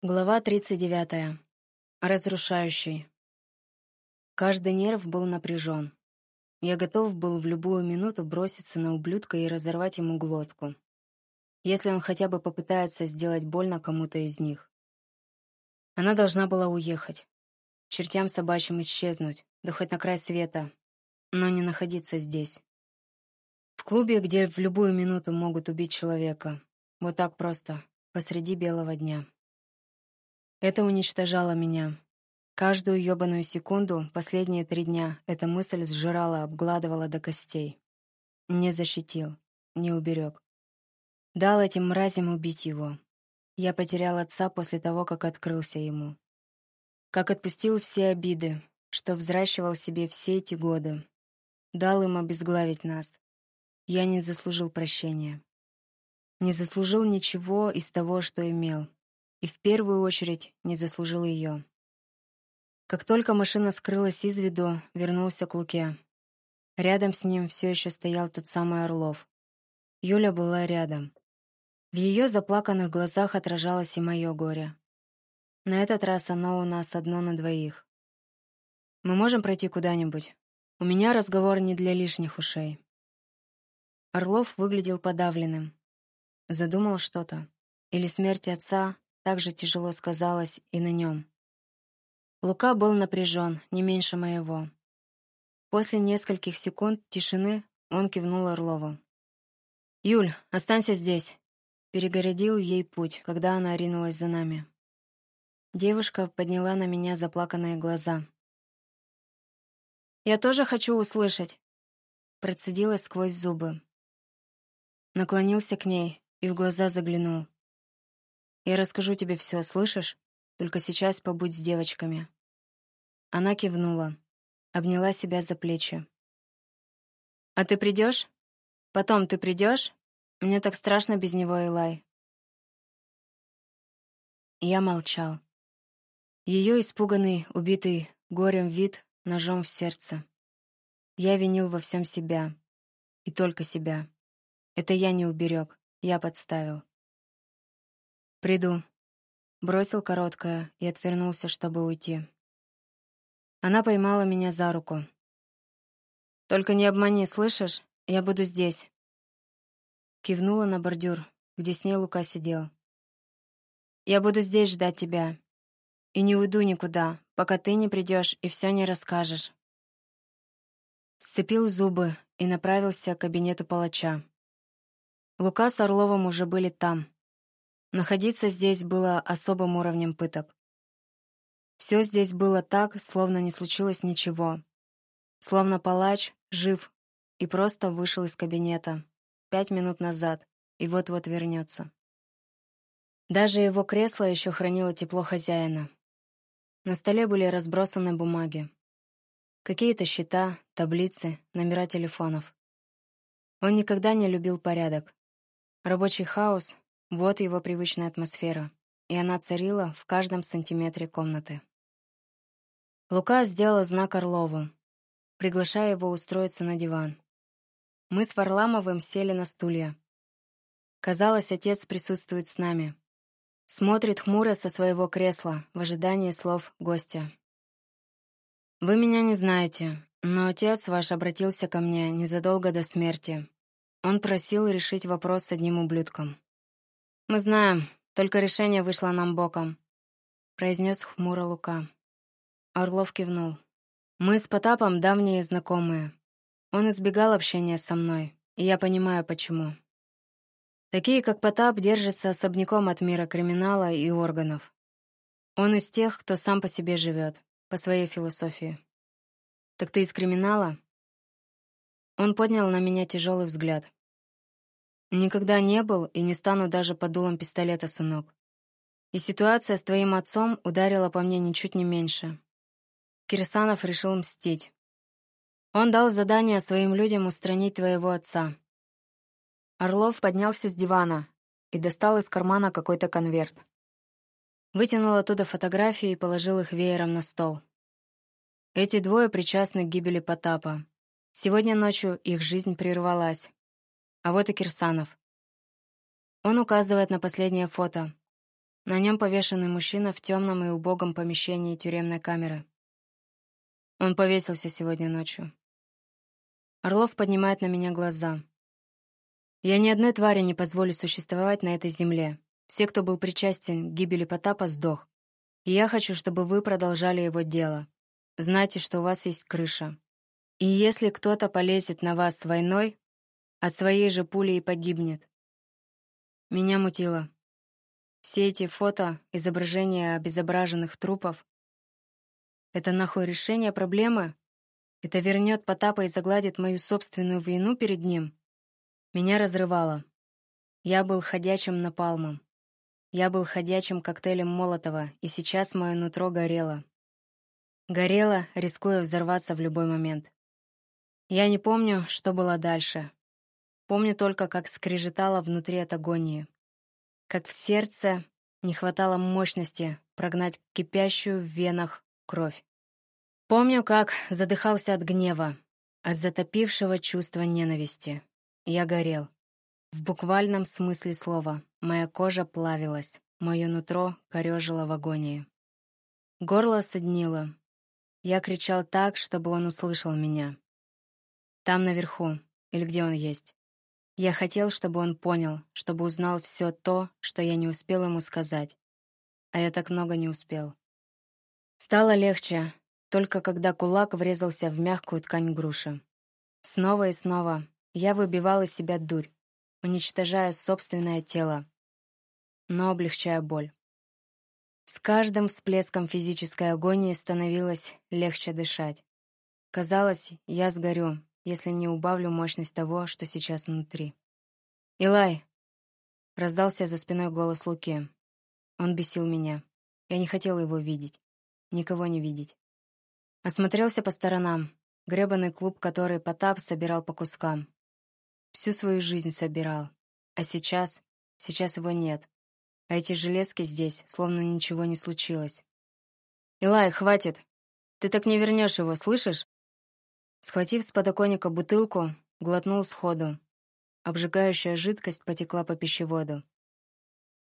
Глава 39. Разрушающий. Каждый нерв был напряжен. Я готов был в любую минуту броситься на ублюдка и разорвать ему глотку. Если он хотя бы попытается сделать больно кому-то из них. Она должна была уехать. Чертям собачьим исчезнуть, да хоть на край света, но не находиться здесь. В клубе, где в любую минуту могут убить человека. Вот так просто, посреди белого дня. Это уничтожало меня. Каждую ёбаную секунду, последние три дня, эта мысль сжирала, обгладывала до костей. Не защитил, не уберег. Дал этим мразям убить его. Я потерял отца после того, как открылся ему. Как отпустил все обиды, что взращивал себе все эти годы. Дал им обезглавить нас. Я не заслужил прощения. Не заслужил ничего из того, что имел и в первую очередь не заслужил ее. Как только машина скрылась из виду, вернулся к Луке. Рядом с ним все еще стоял тот самый Орлов. Юля была рядом. В ее заплаканных глазах отражалось и мое горе. На этот раз оно у нас одно на двоих. Мы можем пройти куда-нибудь? У меня разговор не для лишних ушей. Орлов выглядел подавленным. Задумал что-то. Или смерть отца, также тяжело сказалось и на нем. Лука был напряжен, не меньше моего. После нескольких секунд тишины он кивнул Орлову. «Юль, останься здесь!» Перегородил ей путь, когда она ринулась за нами. Девушка подняла на меня заплаканные глаза. «Я тоже хочу услышать!» Процедила сквозь зубы. Наклонился к ней и в глаза заглянул. Я расскажу тебе все, слышишь? Только сейчас побудь с девочками». Она кивнула, обняла себя за плечи. «А ты придешь? Потом ты придешь? Мне так страшно без него, Элай». Я молчал. Ее испуганный, убитый горем вид ножом в сердце. Я винил во всем себя. И только себя. Это я не уберег, я подставил. «Приду». Бросил короткое и отвернулся, чтобы уйти. Она поймала меня за руку. «Только не обмани, слышишь? Я буду здесь». Кивнула на бордюр, где с ней Лука сидел. «Я буду здесь ждать тебя. И не уйду никуда, пока ты не придешь и все не расскажешь». Сцепил зубы и направился к кабинету палача. Лука с Орловым уже были там. Находиться здесь было особым уровнем пыток. Все здесь было так, словно не случилось ничего. Словно палач жив и просто вышел из кабинета пять минут назад и вот-вот вернется. Даже его кресло еще хранило тепло хозяина. На столе были разбросаны бумаги. Какие-то счета, таблицы, номера телефонов. Он никогда не любил порядок. Рабочий хаос вот его привычная атмосфера, и она царила в каждом сантиметре комнаты. Лука сделал знак Орлову, приглашая его устроиться на диван. Мы с Варламовым сели на стулья. Казалось, отец присутствует с нами. Смотрит хмуро со своего кресла в ожидании слов гостя. «Вы меня не знаете, но отец ваш обратился ко мне незадолго до смерти. Он просил решить вопрос с одним ублюдком. «Мы знаем, только решение вышло нам боком», — произнес хмуро Лука. Орлов кивнул. «Мы с Потапом давние знакомые. Он избегал общения со мной, и я понимаю, почему. Такие, как Потап, держатся особняком от мира криминала и органов. Он из тех, кто сам по себе живет, по своей философии. Так ты из криминала?» Он поднял на меня тяжелый взгляд. Никогда не был и не стану даже под дулом пистолета, сынок. И ситуация с твоим отцом ударила по мне ничуть не меньше. Кирсанов решил мстить. Он дал задание своим людям устранить твоего отца. Орлов поднялся с дивана и достал из кармана какой-то конверт. Вытянул оттуда фотографии и положил их веером на стол. Эти двое причастны к гибели Потапа. Сегодня ночью их жизнь прервалась. А вот и Кирсанов. Он указывает на последнее фото. На нем повешенный мужчина в темном и убогом помещении тюремной камеры. Он повесился сегодня ночью. Орлов поднимает на меня глаза. Я ни одной твари не позволю существовать на этой земле. Все, кто был причастен к гибели Потапа, сдох. И я хочу, чтобы вы продолжали его дело. Знайте, что у вас есть крыша. И если кто-то полезет на вас с войной, от своей же пули и погибнет. Меня мутило. Все эти фото, изображения обезображенных трупов — это нахуй решение проблемы? Это вернет Потапа и загладит мою собственную вину перед ним? Меня разрывало. Я был ходячим напалмом. Я был ходячим коктейлем Молотова, и сейчас мое нутро горело. Горело, рискуя взорваться в любой момент. Я не помню, что было дальше. Помню только, как скрежетало внутри от агонии. Как в сердце не хватало мощности прогнать кипящую в венах кровь. Помню, как задыхался от гнева, от затопившего чувства ненависти. Я горел. В буквальном смысле слова. Моя кожа плавилась, мое нутро корежило в агонии. Горло соднило. Я кричал так, чтобы он услышал меня. Там наверху, или где он есть. Я хотел, чтобы он понял, чтобы узнал все то, что я не успел ему сказать. А я так много не успел. Стало легче, только когда кулак врезался в мягкую ткань груши. Снова и снова я выбивал из себя дурь, уничтожая собственное тело, но облегчая боль. С каждым всплеском физической агонии становилось легче дышать. Казалось, я сгорю, если не убавлю мощность того, что сейчас внутри. «Илай!» — раздался за спиной голос Луки. Он бесил меня. Я не хотела его видеть. Никого не видеть. Осмотрелся по сторонам. Гребаный клуб, который Потап собирал по кускам. Всю свою жизнь собирал. А сейчас... Сейчас его нет. А эти железки здесь, словно ничего не случилось. «Илай, хватит! Ты так не вернешь его, слышишь?» Схватив с подоконника бутылку, глотнул сходу. Обжигающая жидкость потекла по пищеводу.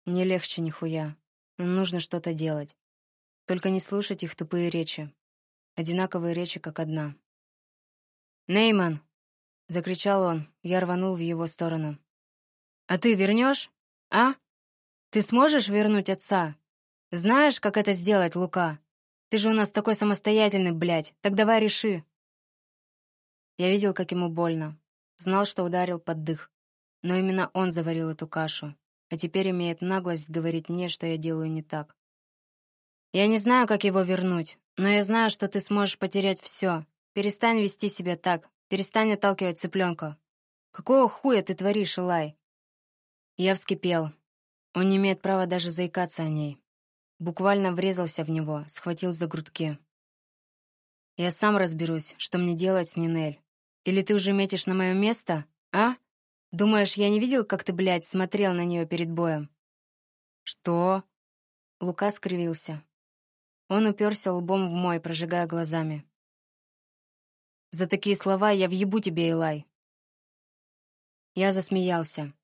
Не легче нихуя. нужно что-то делать. Только не слушать их тупые речи. Одинаковые речи, как одна. «Нейман!» — закричал он. Я рванул в его сторону. «А ты вернешь? А? Ты сможешь вернуть отца? Знаешь, как это сделать, Лука? Ты же у нас такой самостоятельный, блядь. Так давай реши!» Я видел, как ему больно. Знал, что ударил под дых. Но именно он заварил эту кашу. А теперь имеет наглость говорить мне, что я делаю не так. Я не знаю, как его вернуть, но я знаю, что ты сможешь потерять все. Перестань вести себя так, Перестань отталкивать цыпленка. Какого хуя ты творишь, Илай? Я вскипел. Он не имеет права даже заикаться о ней. Буквально врезался в него, схватил за грудки. Я сам разберусь, что мне делать с Нинель. Или ты уже метишь на мое место, а? Думаешь, я не видел, как ты, блядь, смотрел на нее перед боем? Что? Лука скривился. Он уперся лбом в мой, прожигая глазами. За такие слова я въебу тебе, Илай. Я засмеялся.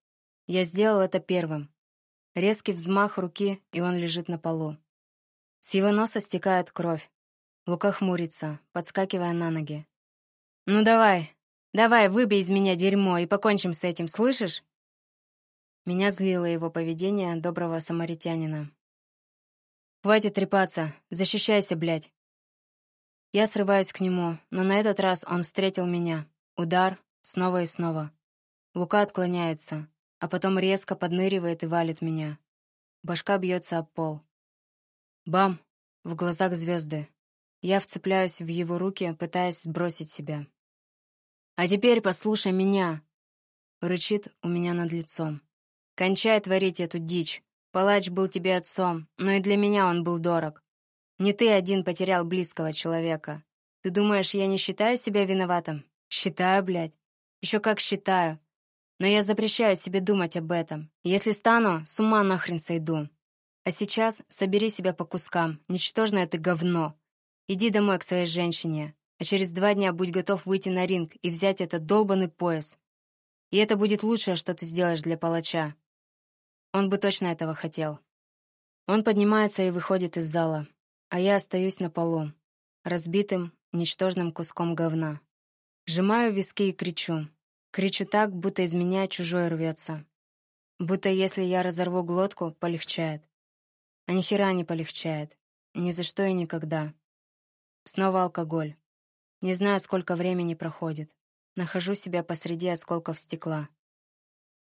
Я сделал это первым. Резкий взмах руки, и он лежит на полу. С его носа стекает кровь. Лука хмурится, подскакивая на ноги. «Ну давай, давай, выбей из меня дерьмо и покончим с этим, слышишь?» Меня злило его поведение доброго самаритянина. «Хватит трепаться, защищайся, блядь!» Я срываюсь к нему, но на этот раз он встретил меня. Удар, снова и снова. Лука отклоняется, а потом резко подныривает и валит меня. Башка бьется об пол. Бам! В глазах звезды. Я вцепляюсь в его руки, пытаясь сбросить себя. «А теперь послушай меня!» Рычит у меня над лицом. «Кончай творить эту дичь. Палач был тебе отцом, но и для меня он был дорог. Не ты один потерял близкого человека. Ты думаешь, я не считаю себя виноватым? Считаю, блядь. Еще как считаю. Но я запрещаю себе думать об этом. Если стану, с ума нахрен сойду. А сейчас собери себя по кускам, ничтожное ты говно. Иди домой к своей женщине, а через два дня будь готов выйти на ринг и взять этот долбанный пояс. И это будет лучшее, что ты сделаешь для палача. Он бы точно этого хотел. Он поднимается и выходит из зала, а я остаюсь на полу, разбитым, ничтожным куском говна. Сжимаю виски и кричу. Кричу так, будто из меня чужой рвется. Будто если я разорву глотку, полегчает. А ни хера не полегчает. Ни за что и никогда. Снова алкоголь. Не знаю, сколько времени проходит. Нахожу себя посреди осколков стекла.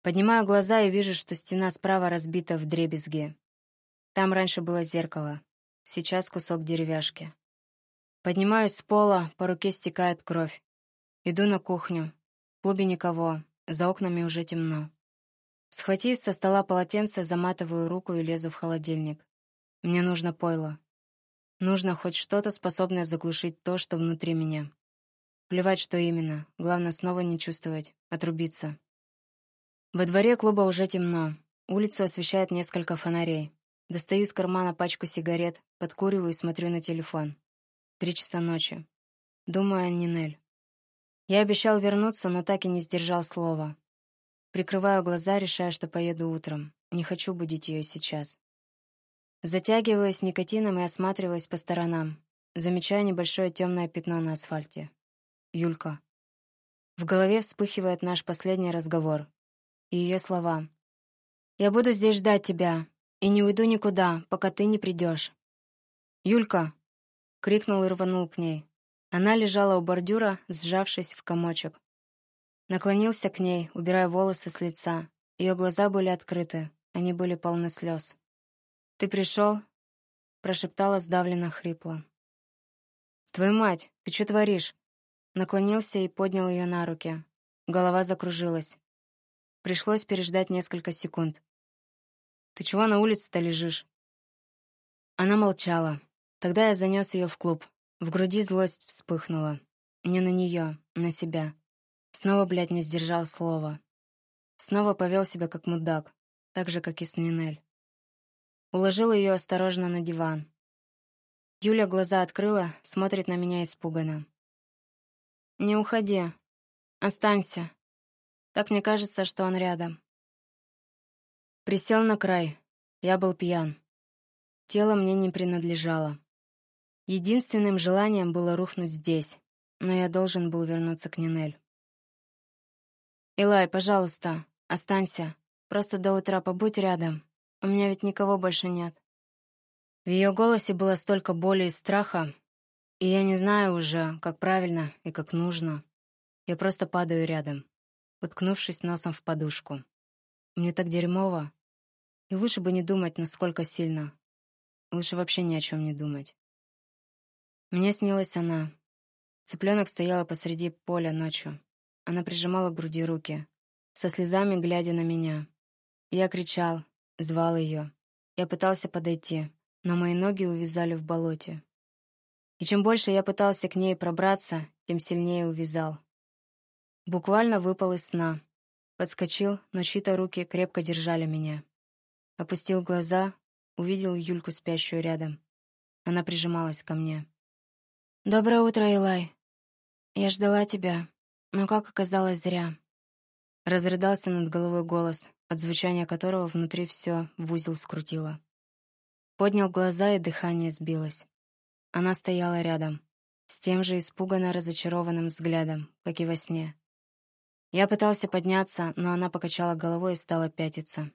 Поднимаю глаза и вижу, что стена справа разбита в дребезги. Там раньше было зеркало. Сейчас кусок деревяшки. Поднимаюсь с пола, по руке стекает кровь. Иду на кухню. В клубе никого. За окнами уже темно. Схватив со стола полотенце, заматываю руку и лезу в холодильник. Мне нужно пойло. Нужно хоть что-то, способное заглушить то, что внутри меня. Плевать, что именно. Главное, снова не чувствовать. Отрубиться. Во дворе клуба уже темно. Улицу освещает несколько фонарей. Достаю из кармана пачку сигарет, подкуриваю и смотрю на телефон. Три часа ночи. Думаю о Нинель. Я обещал вернуться, но так и не сдержал слова. Прикрываю глаза, решая, что поеду утром. Не хочу будить ее сейчас. Затягиваюсь никотином и осматриваюсь по сторонам. Замечаю небольшое темное пятно на асфальте. Юлька. В голове вспыхивает наш последний разговор. И ее слова. «Я буду здесь ждать тебя и не уйду никуда, пока ты не придешь». «Юлька!» — крикнул и рванул к ней. Она лежала у бордюра, сжавшись в комочек. Наклонился к ней, убирая волосы с лица. Ее глаза были открыты, они были полны слез. «Ты пришел?» — прошептала сдавленно хрипло. «Твою мать, ты что творишь?» Наклонился и поднял ее на руки. Голова закружилась. Пришлось переждать несколько секунд. «Ты чего на улице-то лежишь?» Она молчала. Тогда я занес ее в клуб. В груди злость вспыхнула. Не на нее, на себя. Снова, блядь, не сдержал слова. Снова повел себя как мудак, так же, как и с Нинель. Уложил ее осторожно на диван. Юля глаза открыла, смотрит на меня испуганно. «Не уходи. Останься. Так мне кажется, что он рядом». Присел на край. Я был пьян. Тело мне не принадлежало. Единственным желанием было рухнуть здесь, но я должен был вернуться к Нинель. «Илай, пожалуйста, останься. Просто до утра побудь рядом. У меня ведь никого больше нет». В ее голосе было столько боли и страха, и я не знаю уже, как правильно и как нужно. Я просто падаю рядом, уткнувшись носом в подушку. Мне так дерьмово. И лучше бы не думать, насколько сильно. Лучше вообще ни о чем не думать. Мне снилась она. Цыпленок стояла посреди поля ночью. Она прижимала к груди руки, со слезами глядя на меня. Я кричал, звал ее. Я пытался подойти, но мои ноги увязали в болоте. И чем больше я пытался к ней пробраться, тем сильнее увязал. Буквально выпал из сна. Подскочил, но чьи-то руки крепко держали меня. Опустил глаза, увидел Юльку, спящую рядом. Она прижималась ко мне. «Доброе утро, Илай. Я ждала тебя, но, как оказалось, зря. Разрыдался над головой голос, от звучания которого внутри все в узел скрутило. Поднял глаза, и дыхание сбилось. Она стояла рядом, с тем же испуганно разочарованным взглядом, как и во сне. Я пытался подняться, но она покачала головой и стала пятиться.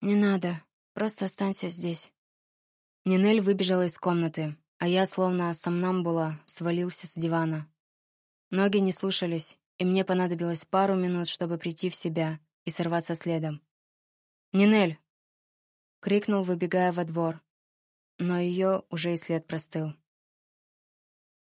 «Не надо, просто останься здесь». Нинель выбежала из комнаты, а я, словно сомнамбула, свалился с дивана, Ноги не слушались, и мне понадобилось пару минут, чтобы прийти в себя и сорваться следом. «Нинель!» — крикнул, выбегая во двор. Но ее уже и след простыл.